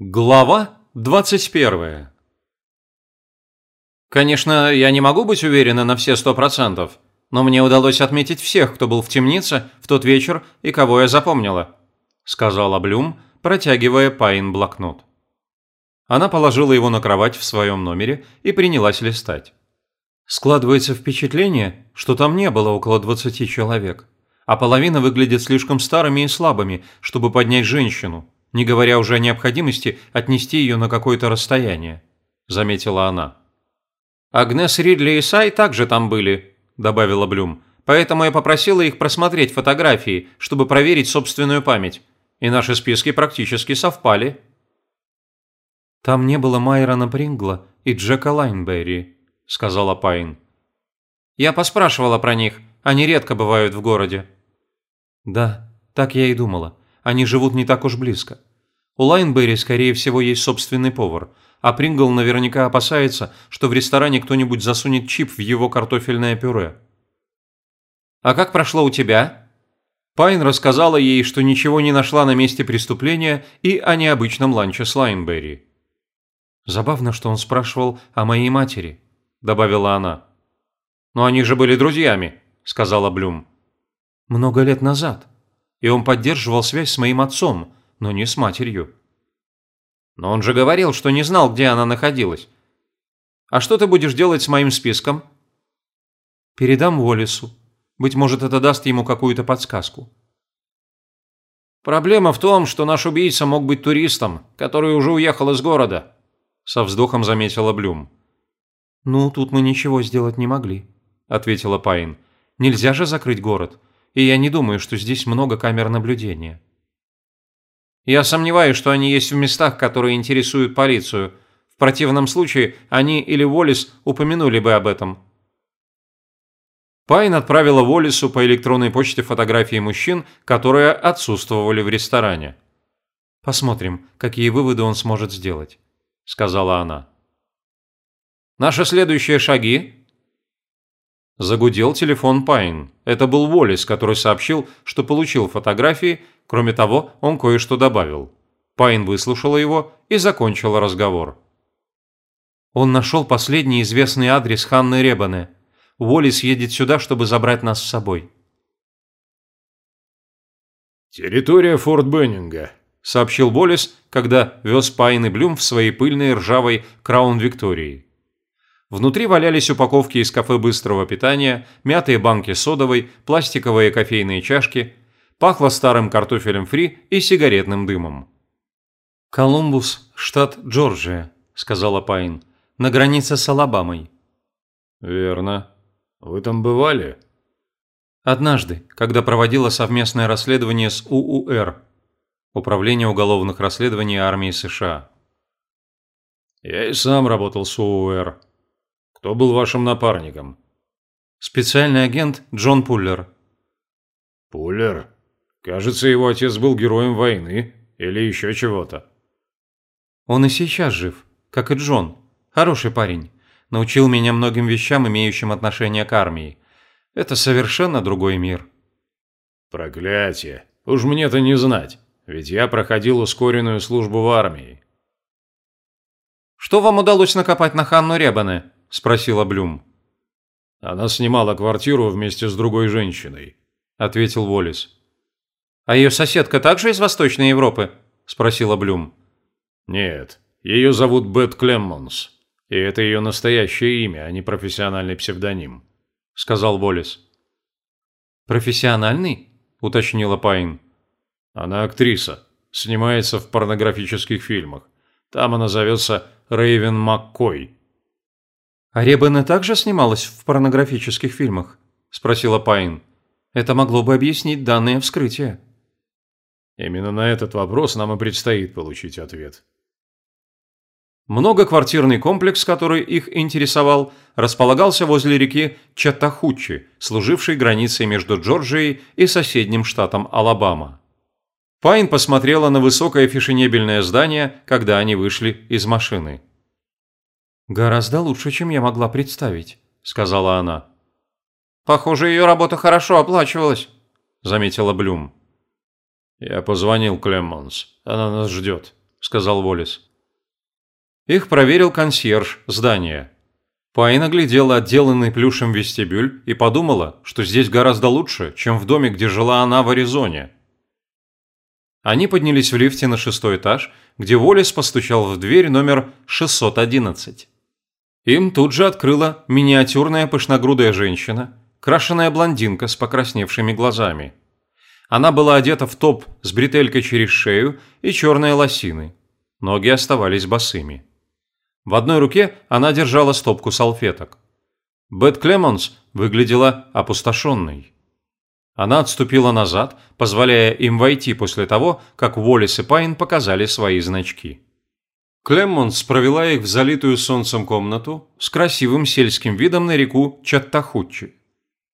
Глава 21 Конечно, я не могу быть уверена на все сто процентов, но мне удалось отметить всех, кто был в темнице в тот вечер и кого я запомнила, сказала Блюм, протягивая Пайн блокнот. Она положила его на кровать в своем номере и принялась листать. Складывается впечатление, что там не было около 20 человек, а половина выглядит слишком старыми и слабыми, чтобы поднять женщину, не говоря уже о необходимости отнести ее на какое-то расстояние», – заметила она. «Агнес Ридли и Сай также там были», – добавила Блюм. «Поэтому я попросила их просмотреть фотографии, чтобы проверить собственную память. И наши списки практически совпали». «Там не было Майрона Прингла и Джека Лайнберри», – сказала Пайн. «Я поспрашивала про них. Они редко бывают в городе». «Да, так я и думала. Они живут не так уж близко. У Лайнберри, скорее всего, есть собственный повар, а Прингл наверняка опасается, что в ресторане кто-нибудь засунет чип в его картофельное пюре. «А как прошло у тебя?» Пайн рассказала ей, что ничего не нашла на месте преступления и о необычном ланче с Лайнберри. «Забавно, что он спрашивал о моей матери», – добавила она. «Но они же были друзьями», – сказала Блюм. «Много лет назад и он поддерживал связь с моим отцом, но не с матерью. Но он же говорил, что не знал, где она находилась. А что ты будешь делать с моим списком? Передам Уоллесу. Быть может, это даст ему какую-то подсказку. Проблема в том, что наш убийца мог быть туристом, который уже уехал из города, со вздохом заметила Блюм. Ну, тут мы ничего сделать не могли, ответила Пайн. Нельзя же закрыть город и я не думаю, что здесь много камер наблюдения. Я сомневаюсь, что они есть в местах, которые интересуют полицию. В противном случае они или Уоллес упомянули бы об этом. Пайн отправила Уоллесу по электронной почте фотографии мужчин, которые отсутствовали в ресторане. «Посмотрим, какие выводы он сможет сделать», – сказала она. «Наши следующие шаги Загудел телефон Пайн. Это был Уоллес, который сообщил, что получил фотографии, кроме того, он кое-что добавил. Пайн выслушала его и закончила разговор. Он нашел последний известный адрес Ханны Ребане. Уоллес едет сюда, чтобы забрать нас с собой. «Территория Форт Беннинга», – сообщил Уоллес, когда вез Пайн и Блюм в своей пыльной ржавой Краун Виктории. Внутри валялись упаковки из кафе быстрого питания, мятые банки содовой, пластиковые кофейные чашки. Пахло старым картофелем фри и сигаретным дымом. «Колумбус, штат Джорджия», – сказала Пайн. «На границе с Алабамой». «Верно. Вы там бывали?» «Однажды, когда проводила совместное расследование с УУР, Управление уголовных расследований армии США». «Я и сам работал с УУР», кто был вашим напарником? Специальный агент Джон Пуллер. Пуллер? Кажется, его отец был героем войны или еще чего-то. Он и сейчас жив, как и Джон. Хороший парень. Научил меня многим вещам, имеющим отношение к армии. Это совершенно другой мир. Проклятие. Уж мне-то не знать, ведь я проходил ускоренную службу в армии. Что вам удалось накопать на Ханну Ребане? – спросила Блюм. «Она снимала квартиру вместе с другой женщиной», – ответил Волис. «А ее соседка также из Восточной Европы?» – спросила Блюм. «Нет, ее зовут Бет Клеммонс, и это ее настоящее имя, а не профессиональный псевдоним», – сказал Волис. «Профессиональный?» – уточнила Пайн. «Она актриса, снимается в порнографических фильмах. Там она зовется Рейвен Маккой». «А Ребена также снималась в порнографических фильмах?» – спросила Пайн. «Это могло бы объяснить данное вскрытие». Именно на этот вопрос нам и предстоит получить ответ. Многоквартирный комплекс, который их интересовал, располагался возле реки Чаттахучи, служившей границей между Джорджией и соседним штатом Алабама. Пайн посмотрела на высокое фешенебельное здание, когда они вышли из машины. «Гораздо лучше, чем я могла представить», – сказала она. «Похоже, ее работа хорошо оплачивалась», – заметила Блюм. «Я позвонил Клеммонс. Она нас ждет», – сказал Волис. Их проверил консьерж здания. Пайн оглядела отделанный плюшем вестибюль и подумала, что здесь гораздо лучше, чем в доме, где жила она в Аризоне. Они поднялись в лифте на шестой этаж, где Волис постучал в дверь номер 611. Им тут же открыла миниатюрная пышногрудая женщина, крашеная блондинка с покрасневшими глазами. Она была одета в топ с бретелькой через шею и черные лосины. Ноги оставались босыми. В одной руке она держала стопку салфеток. Бет Клемонс выглядела опустошенной. Она отступила назад, позволяя им войти после того, как Уоллес и Пайн показали свои значки. Клеммонс провела их в залитую солнцем комнату с красивым сельским видом на реку Чаттахуччи.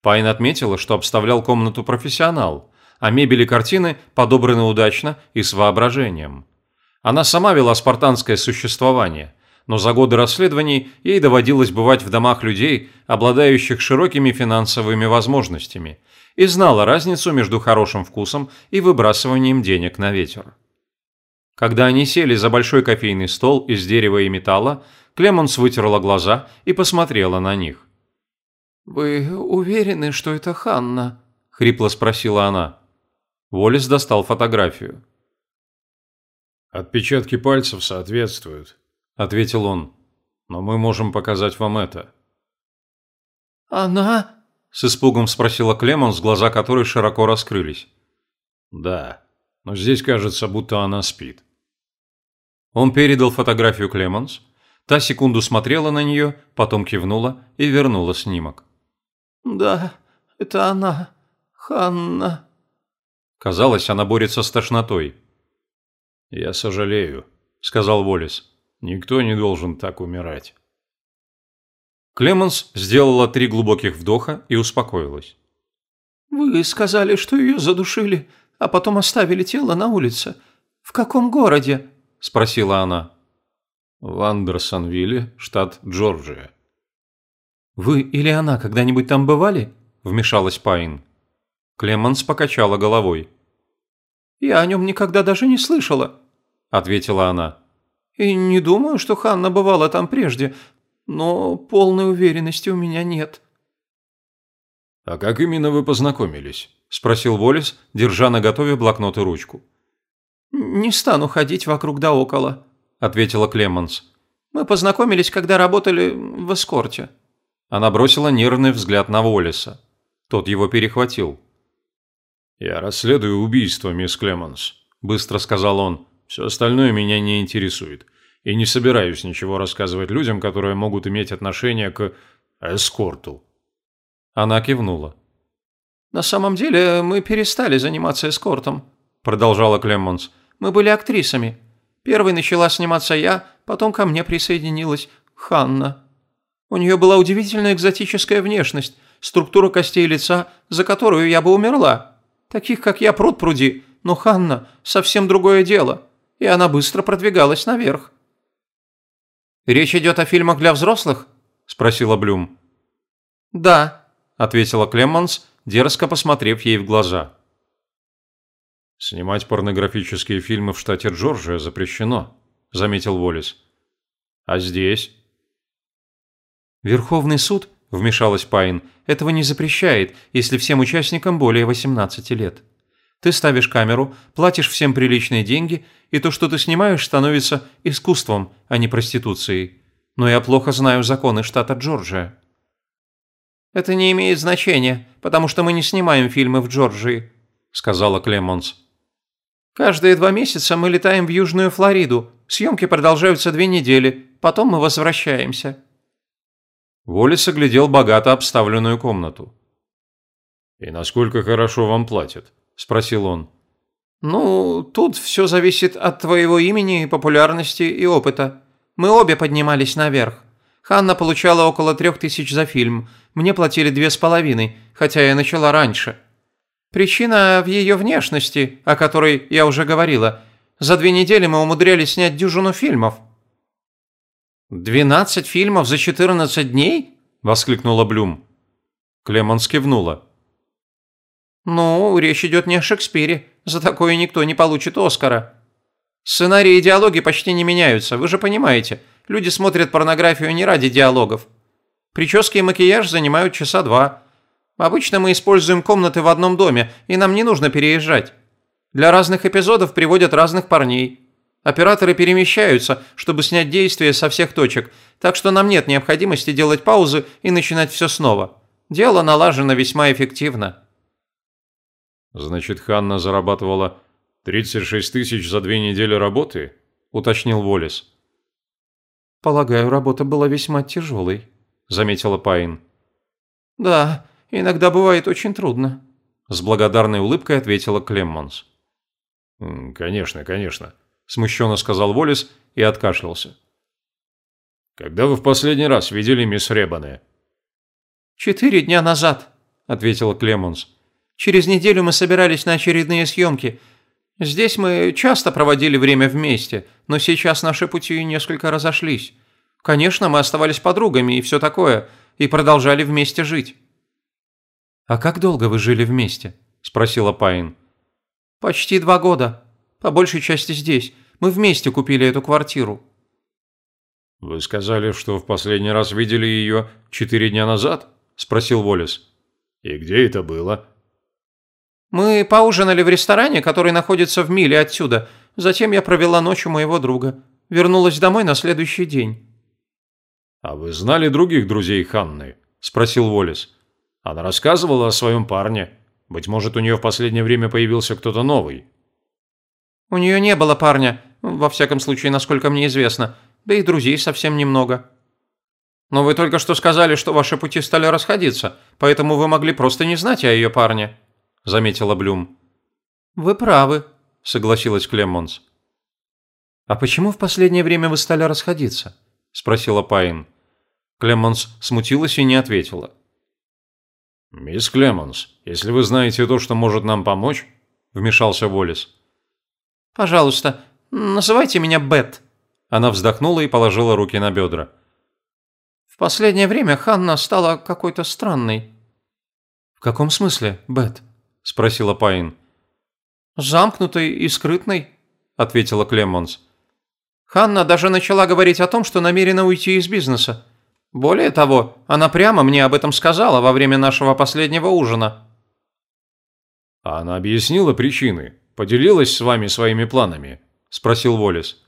Пайн отметила, что обставлял комнату профессионал, а мебель и картины подобраны удачно и с воображением. Она сама вела спартанское существование, но за годы расследований ей доводилось бывать в домах людей, обладающих широкими финансовыми возможностями, и знала разницу между хорошим вкусом и выбрасыванием денег на ветер. Когда они сели за большой кофейный стол из дерева и металла, Клемонс вытерла глаза и посмотрела на них. «Вы уверены, что это Ханна?» – хрипло спросила она. Волис достал фотографию. «Отпечатки пальцев соответствуют», – ответил он. «Но мы можем показать вам это». «Она?» – с испугом спросила Клемонс, глаза которой широко раскрылись. «Да, но здесь кажется, будто она спит». Он передал фотографию Клемонс. Та секунду смотрела на нее, потом кивнула и вернула снимок. «Да, это она, Ханна». Казалось, она борется с тошнотой. «Я сожалею», — сказал Волис. «Никто не должен так умирать». Клемонс сделала три глубоких вдоха и успокоилась. «Вы сказали, что ее задушили, а потом оставили тело на улице. В каком городе?» – спросила она. «В Андерсонвилле, штат Джорджия». «Вы или она когда-нибудь там бывали?» – вмешалась Пайн. Клемонс покачала головой. «Я о нем никогда даже не слышала», – ответила она. «И не думаю, что Ханна бывала там прежде, но полной уверенности у меня нет». «А как именно вы познакомились?» – спросил Волис, держа на готове блокнот и ручку. «Не стану ходить вокруг да около», – ответила Клеманс. «Мы познакомились, когда работали в эскорте». Она бросила нервный взгляд на Волиса. Тот его перехватил. «Я расследую убийство, мисс Клеманс», – быстро сказал он. «Все остальное меня не интересует. И не собираюсь ничего рассказывать людям, которые могут иметь отношение к эскорту». Она кивнула. «На самом деле мы перестали заниматься эскортом», – продолжала Клеммонс. «Мы были актрисами. Первой начала сниматься я, потом ко мне присоединилась Ханна. У нее была удивительная экзотическая внешность, структура костей лица, за которую я бы умерла. Таких, как я, пруд пруди, но Ханна – совсем другое дело, и она быстро продвигалась наверх. «Речь идет о фильмах для взрослых?» – спросила Блюм. «Да», – ответила Клемманс, дерзко посмотрев ей в глаза. «Снимать порнографические фильмы в штате Джорджия запрещено», – заметил Волис. «А здесь?» «Верховный суд вмешалась Пайн, этого не запрещает, если всем участникам более 18 лет. Ты ставишь камеру, платишь всем приличные деньги, и то, что ты снимаешь, становится искусством, а не проституцией. Но я плохо знаю законы штата Джорджия. «Это не имеет значения, потому что мы не снимаем фильмы в Джорджии», – сказала Клемонс. «Каждые два месяца мы летаем в Южную Флориду. Съемки продолжаются две недели, потом мы возвращаемся». Волис оглядел богато обставленную комнату. «И насколько хорошо вам платят?» – спросил он. «Ну, тут все зависит от твоего имени, популярности и опыта. Мы обе поднимались наверх. Ханна получала около трех тысяч за фильм, мне платили две с половиной, хотя я начала раньше. Причина в ее внешности, о которой я уже говорила. За две недели мы умудрялись снять дюжину фильмов». «Двенадцать фильмов за четырнадцать дней?» – воскликнула Блюм. Клемонс кивнула. «Ну, речь идет не о Шекспире. За такое никто не получит Оскара». Сценарии и диалоги почти не меняются, вы же понимаете. Люди смотрят порнографию не ради диалогов. Прически и макияж занимают часа два. Обычно мы используем комнаты в одном доме, и нам не нужно переезжать. Для разных эпизодов приводят разных парней. Операторы перемещаются, чтобы снять действие со всех точек, так что нам нет необходимости делать паузы и начинать все снова. Дело налажено весьма эффективно. Значит, Ханна зарабатывала 36 тысяч за две недели работы? Уточнил Волис. Полагаю, работа была весьма тяжелой, заметила Пайн. Да, иногда бывает очень трудно. С благодарной улыбкой ответила Клеммонс. «Конечно, конечно», – смущенно сказал Волис и откашлялся. «Когда вы в последний раз видели мисс Ребане?» «Четыре дня назад», – ответила Клемонс. «Через неделю мы собирались на очередные съемки. Здесь мы часто проводили время вместе, но сейчас наши пути несколько разошлись. Конечно, мы оставались подругами и все такое, и продолжали вместе жить». «А как долго вы жили вместе?» – спросила Пайн. «Почти два года. По большей части здесь. Мы вместе купили эту квартиру». «Вы сказали, что в последний раз видели ее четыре дня назад?» – спросил Волис. «И где это было?» «Мы поужинали в ресторане, который находится в миле отсюда. Затем я провела ночь у моего друга. Вернулась домой на следующий день». «А вы знали других друзей Ханны?» – спросил Волис. «Она рассказывала о своем парне. Быть может, у нее в последнее время появился кто-то новый». «У нее не было парня, во всяком случае, насколько мне известно, да и друзей совсем немного». «Но вы только что сказали, что ваши пути стали расходиться, поэтому вы могли просто не знать о ее парне», – заметила Блюм. «Вы правы», – согласилась Клеммонс. «А почему в последнее время вы стали расходиться?» – спросила Пайн. Клеммонс смутилась и не ответила. «Мисс Клеммонс, если вы знаете то, что может нам помочь», – вмешался Волис. «Пожалуйста, называйте меня Бет». Она вздохнула и положила руки на бедра. «В последнее время Ханна стала какой-то странной». «В каком смысле, Бет?» – спросила Пайн. «Замкнутой и скрытной», – ответила Клеммонс. «Ханна даже начала говорить о том, что намерена уйти из бизнеса. Более того, она прямо мне об этом сказала во время нашего последнего ужина». «А она объяснила причины?» поделилась с вами своими планами?» – спросил Волис.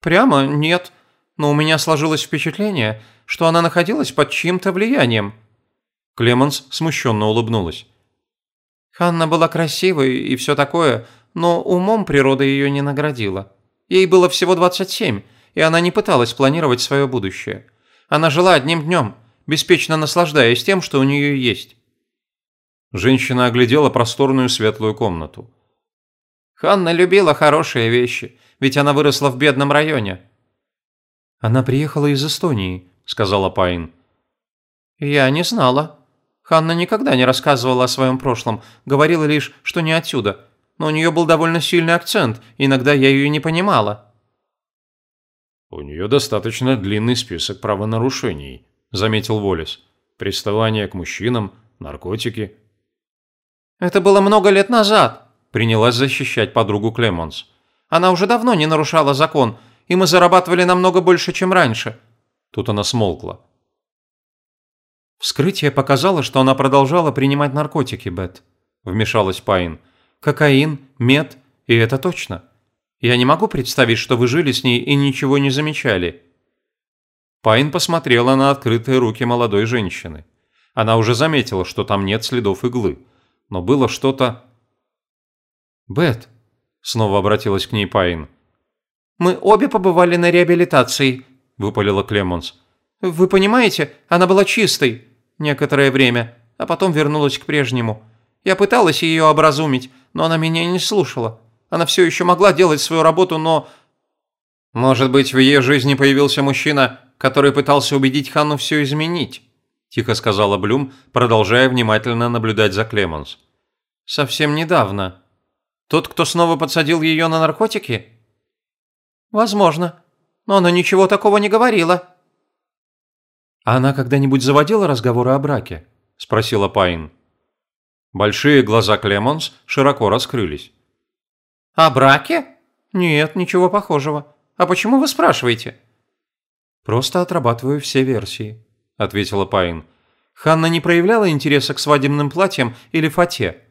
«Прямо нет, но у меня сложилось впечатление, что она находилась под чьим-то влиянием». Клеменс смущенно улыбнулась. Ханна была красивой и все такое, но умом природа ее не наградила. Ей было всего 27, и она не пыталась планировать свое будущее. Она жила одним днем, беспечно наслаждаясь тем, что у нее есть. Женщина оглядела просторную светлую комнату. Ханна любила хорошие вещи, ведь она выросла в бедном районе». «Она приехала из Эстонии», – сказала Пайн. «Я не знала. Ханна никогда не рассказывала о своем прошлом, говорила лишь, что не отсюда. Но у нее был довольно сильный акцент, иногда я ее не понимала». «У нее достаточно длинный список правонарушений», – заметил Волис. «Приставание к мужчинам, наркотики». «Это было много лет назад», принялась защищать подругу Клемонс. «Она уже давно не нарушала закон, и мы зарабатывали намного больше, чем раньше». Тут она смолкла. «Вскрытие показало, что она продолжала принимать наркотики, Бет», – вмешалась Пайн. «Кокаин, мед, и это точно. Я не могу представить, что вы жили с ней и ничего не замечали». Пайн посмотрела на открытые руки молодой женщины. Она уже заметила, что там нет следов иглы, но было что-то «Бет», – снова обратилась к ней Пайн. «Мы обе побывали на реабилитации», – выпалила Клемонс. «Вы понимаете, она была чистой некоторое время, а потом вернулась к прежнему. Я пыталась ее образумить, но она меня не слушала. Она все еще могла делать свою работу, но...» «Может быть, в ее жизни появился мужчина, который пытался убедить Ханну все изменить?» – тихо сказала Блюм, продолжая внимательно наблюдать за Клемонс. «Совсем недавно», тот, кто снова подсадил ее на наркотики? Возможно. Но она ничего такого не говорила. А она когда-нибудь заводила разговоры о браке? Спросила Пайн. Большие глаза Клемонс широко раскрылись. «О браке? «Нет, ничего похожего. А почему вы спрашиваете?» «Просто отрабатываю все версии», – ответила Пайн. «Ханна не проявляла интереса к свадебным платьям или фате?»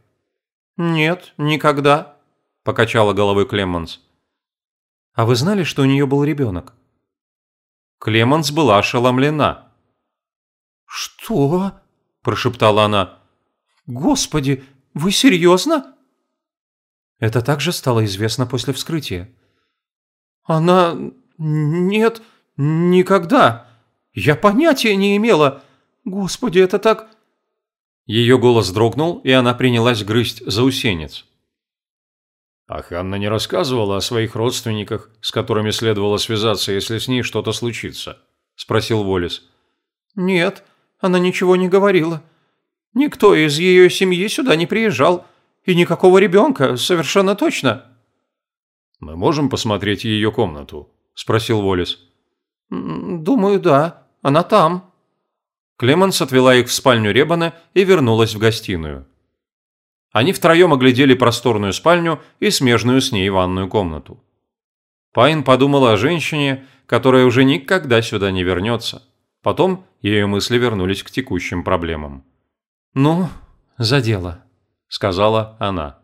«Нет, никогда», – покачала головой Клеммонс. «А вы знали, что у нее был ребенок?» Клеммонс была ошеломлена. «Что?» – прошептала она. «Господи, вы серьезно?» Это также стало известно после вскрытия. «Она... нет, никогда. Я понятия не имела. Господи, это так...» Ее голос дрогнул, и она принялась грызть заусенец. А Ханна не рассказывала о своих родственниках, с которыми следовало связаться, если с ней что-то случится? Спросил Волис. Нет, она ничего не говорила. Никто из ее семьи сюда не приезжал. И никакого ребенка, совершенно точно. «Мы можем посмотреть ее комнату?» – спросил Волис. «Думаю, да. Она там». Клеманс отвела их в спальню Ребана и вернулась в гостиную. Они втроем оглядели просторную спальню и смежную с ней ванную комнату. Пайн подумала о женщине, которая уже никогда сюда не вернется. Потом ее мысли вернулись к текущим проблемам. «Ну, за дело», – сказала она.